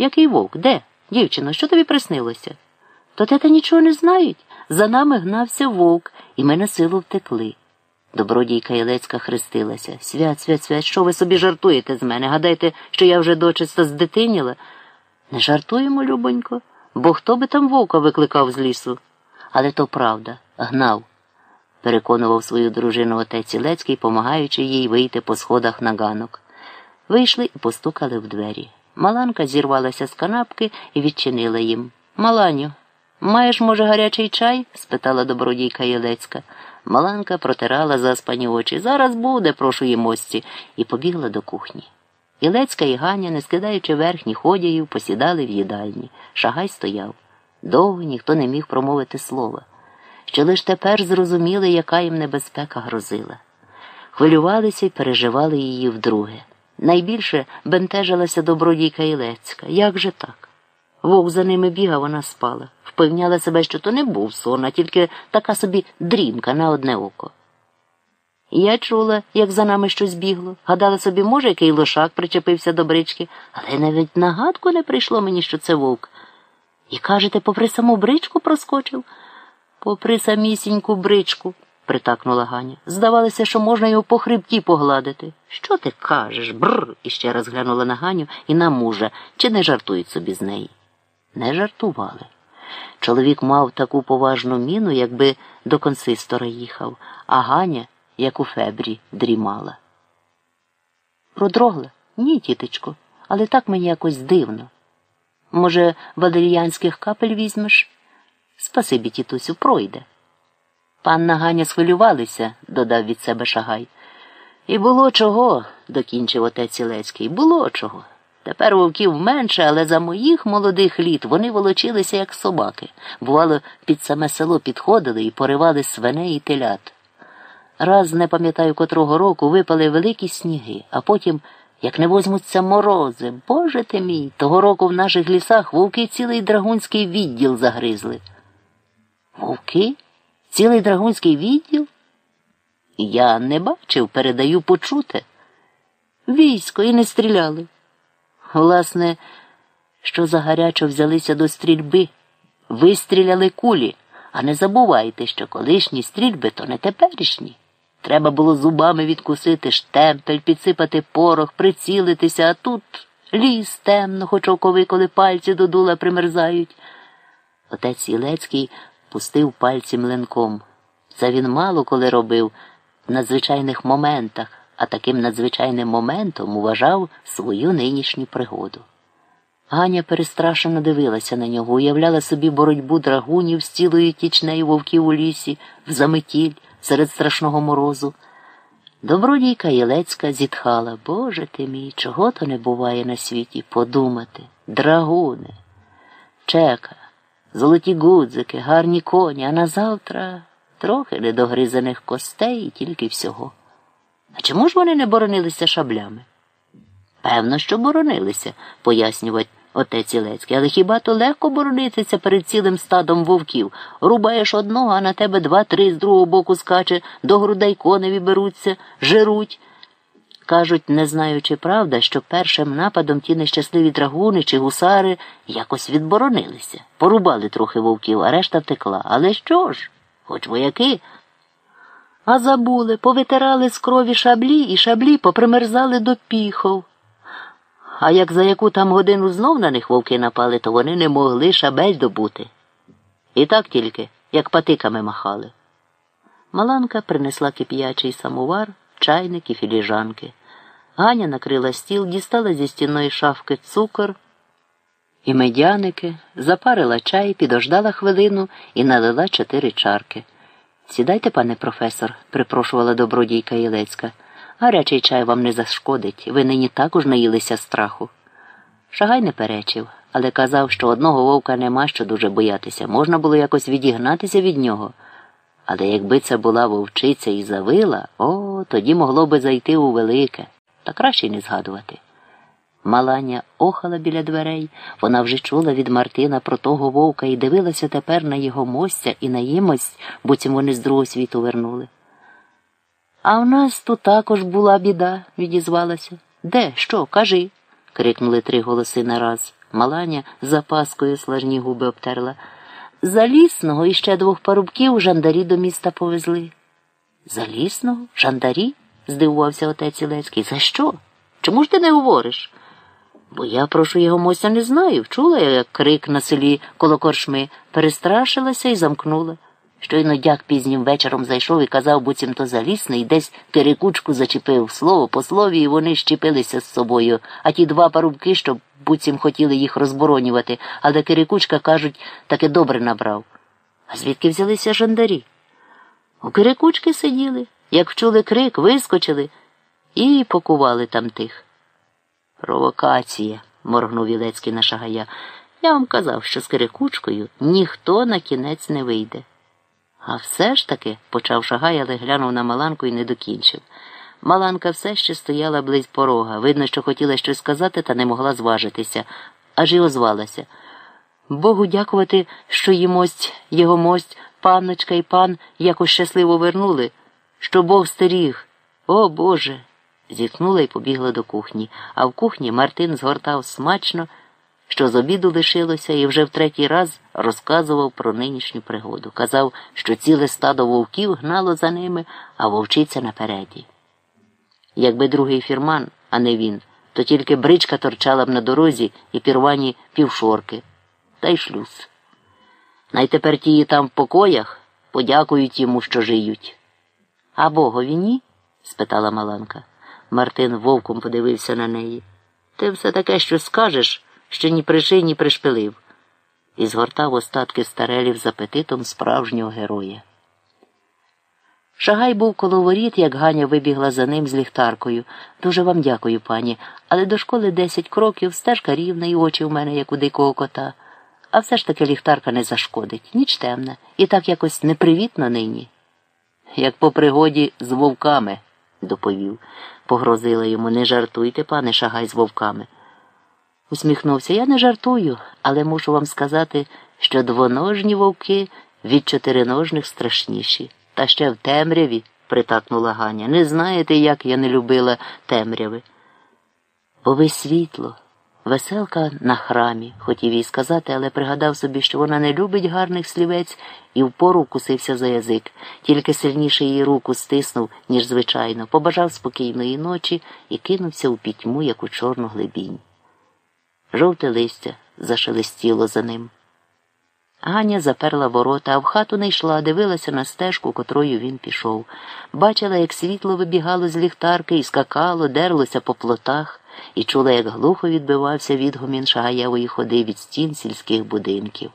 Який вовк? Де? Дівчино, що тобі приснилося? То тета нічого не знають. За нами гнався вовк, і ми на силу втекли. Добродійка Єлецька хрестилася. Свят, свят, свят, що ви собі жартуєте з мене? Гадаєте, що я вже дочисто здитиніла? Не жартуємо, любонько, бо хто би там вовка викликав з лісу? Але то правда, гнав, переконував свою дружину отець Ілецький, помагаючи їй вийти по сходах на ганок. Вийшли і постукали в двері. Маланка зірвалася з канапки і відчинила їм. Маланю, маєш, може, гарячий чай? спитала добродійка Єлецька. Маланка протирала заспані очі. Зараз буде, прошу її мості, і побігла до кухні. Ілецька і Ганя, не скидаючи верхні ходяїв, посідали в їдальні. Шагай стояв. Довго ніхто не міг промовити слова, що лиш тепер зрозуміли, яка їм небезпека грозила. Хвилювалися й переживали її вдруге. Найбільше бентежилася добродійка Ілецька. Як же так? Вовк за ними бігав, вона спала. Впевняла себе, що то не був сон, а тільки така собі дрімка на одне око. Я чула, як за нами щось бігло. Гадала собі, може, який лошак причепився до брички, але навіть нагадку не прийшло мені, що це вовк. І кажете, попри саму бричку проскочив? Попри самісіньку бричку, притакнула Ганя. Здавалося, що можна його по хребті погладити. Що ти кажеш? Бррр. іще раз глянула на Ганю і на мужа, чи не жартують собі з неї. Не жартували. Чоловік мав таку поважну міну, якби до консистора їхав, а Ганя, як у фебрі, дрімала. Продрогла? Ні, тітечко, але так мені якось дивно. Може, валеріянських капель візьмеш? Спасибі, тітусю, пройде. Панна Ганя схвилювалися, додав від себе шагай. І було чого, докінчив отець Ілецький, було чого. Тепер вовків менше, але за моїх молодих літ вони волочилися, як собаки. Бувало, під саме село підходили і поривали свиней і телят. Раз, не пам'ятаю котрого року, випали великі сніги, а потім, як не возьмуться морози, боже ти мій, того року в наших лісах вовки цілий драгунський відділ загризли. Вовки? Цілий драгунський відділ? Я не бачив, передаю почуте. Військо і не стріляли. Власне, що за гарячо взялися до стрільби, вистріляли кулі, а не забувайте, що колишні стрільби то не теперішні. Треба було зубами відкусити штемпель, підсипати порох, прицілитися, а тут ліс темно, хоч окови, коли пальці до дула примерзають. Отець Ілецький пустив пальці млинком. Це він мало коли робив в надзвичайних моментах а таким надзвичайним моментом уважав свою нинішню пригоду. Ганя перестрашено дивилася на нього, уявляла собі боротьбу драгунів з цілою тічнею вовків у лісі, в заметіль серед страшного морозу. Добродійка Єлецька зітхала Боже ти мій, чого то не буває на світі подумати. Драгуни, чека, золоті гудзики, гарні коні, а на завтра трохи недогризаних костей і тільки всього. А чому ж вони не боронилися шаблями? Певно, що боронилися, пояснювать отець Ілецький, але хіба то легко боронитися перед цілим стадом вовків? Рубаєш одного, а на тебе два-три з другого боку скаче, до грудей коневі беруться, жируть. Кажуть, не знаючи правда, що першим нападом ті нещасливі драгуни чи гусари якось відборонилися, порубали трохи вовків, а решта втекла. Але що ж? Хоч вояки. А забули, повитирали з крові шаблі і шаблі попримерзали до піхов. А як за яку там годину знов на них вовки напали, то вони не могли шабель добути. І так тільки, як патиками махали. Маланка принесла кип'ячий самовар, чайник і філіжанки. Ганя накрила стіл, дістала зі стінної шафки цукор і медяники, запарила чай, підождала хвилину і налила чотири чарки. Сідайте, пане професор, припрошувала добродійка Ілецька. Гарячий чай вам не зашкодить, ви нині також наїлися страху. Шагай не перечив, але казав, що одного вовка нема що дуже боятися, можна було якось відігнатися від нього. Але якби це була вовчиця і завила, о, тоді могло би зайти у велике, та краще не згадувати. Маланя охала біля дверей, вона вже чула від Мартина про того вовка і дивилася тепер на його мостя і на їмость, буцім вони з другого світу вернули. А в нас тут також була біда, відізвалася. Де, що, кажи? крикнули три голоси нараз. Маланя запаскою слажні губи обтерла. Залісного і ще двох парубків жандарі до міста повезли. Залісного? Жандарі? Здивувався отець Ілецький. За що? Чому ж ти не говориш? Бо я прошу його мося не знаю. Чула я, як крик на селі коло коршми, перестрашилася і замкнула. Щойно дяк пізнім вечором зайшов і казав, буцімто залісний, десь кирикучку зачепив слово по слові, і вони щепилися з собою, а ті два парубки, що буцім хотіли їх розборонювати, але кирикучка, кажуть, таки добре набрав. А звідки взялися жандарі? У кирикучки сиділи, як вчули крик, вискочили і покували там тих. Провокація, моргнув Вілецький на шагая. Я вам казав, що з кирикучкою ніхто на кінець не вийде. А все ж таки, почав шагай, але глянув на Маланку і не докінчив. Маланка все ще стояла близь порога. Видно, що хотіла щось сказати, та не могла зважитися, аж і озвалася. Богу дякувати, що їмость, його мость, панночка і пан якось щасливо вернули, що Бог стеріг. О Боже. Зітхнула і побігла до кухні, а в кухні Мартин згортав смачно, що з обіду лишилося, і вже в третій раз розказував про нинішню пригоду. Казав, що ціле стадо вовків гнало за ними, а вовчиця напереді. Якби другий фірман, а не він, то тільки бричка торчала б на дорозі і пірвані півшорки, та й шлюз. Найтепер тії там в покоях подякують йому, що жиють. А богові ні? спитала Маланка. Мартин вовком подивився на неї. Ти все таке що скажеш, що ні приший, ні пришпилив, і згортав остатки старелів з апетитом справжнього героя. Шагай був коло воріт, як Ганя вибігла за ним з ліхтаркою. Дуже вам дякую, пані, але до школи десять кроків, стежка рівна і очі в мене, як у дикого кота. А все ж таки ліхтарка не зашкодить, ніч темна, і так якось непривітно нині. Як по пригоді з вовками, доповів, погрозила йому. Не жартуйте, пане шагай з вовками. Усміхнувся. Я не жартую, але мушу вам сказати, що двоножні вовки від чотириножних страшніші. Та ще в темряві, притакнула Ганя. Не знаєте, як я не любила темряви. Бо ви світло, веселка на храмі, хотів їй сказати, але пригадав собі, що вона не любить гарних слівець і впору вкусився за язик, тільки сильніше її руку стиснув, ніж звичайно, побажав спокійної ночі і кинувся у пітьму, як у чорну глибінь. Жовте листя зашелестіло за ним. Ганя заперла ворота, а в хату не йшла, дивилася на стежку, котрою він пішов. Бачила, як світло вибігало з ліхтарки і скакало, дерлося по плотах, і чула, як глухо відбивався відгомін шагаєвої ходи від стін сільських будинків.